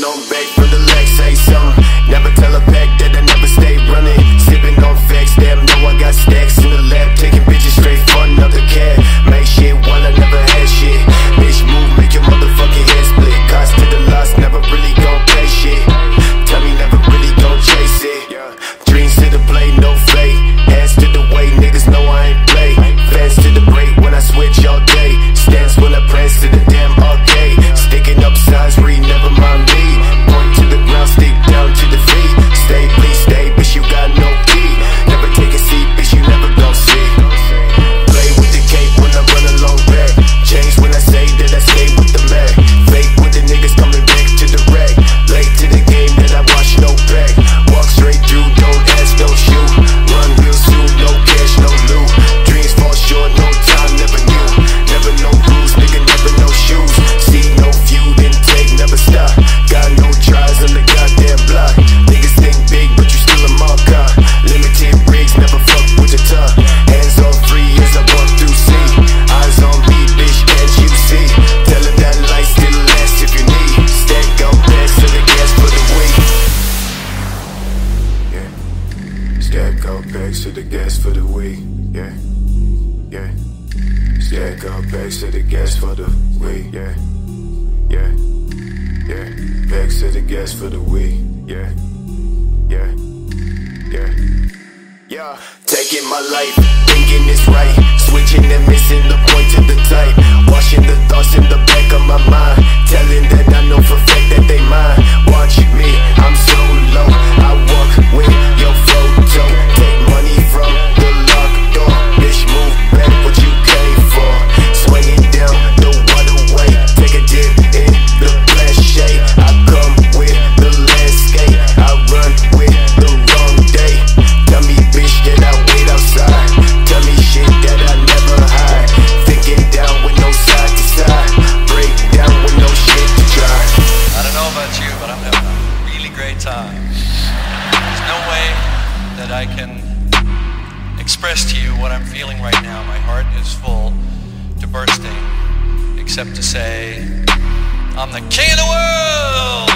no back, legs say something. to the gas for the week. Yeah, yeah. Stack up to the gas for the week. Yeah, yeah, yeah. Back to the gas for the week. Yeah, yeah, yeah. Yeah, taking my life, thinking it's right, switching and missing the point to the type, washing the thoughts in the back of my mind. But I'm having a really great time. There's no way that I can express to you what I'm feeling right now. My heart is full to bursting, except to say, I'm the king of the world!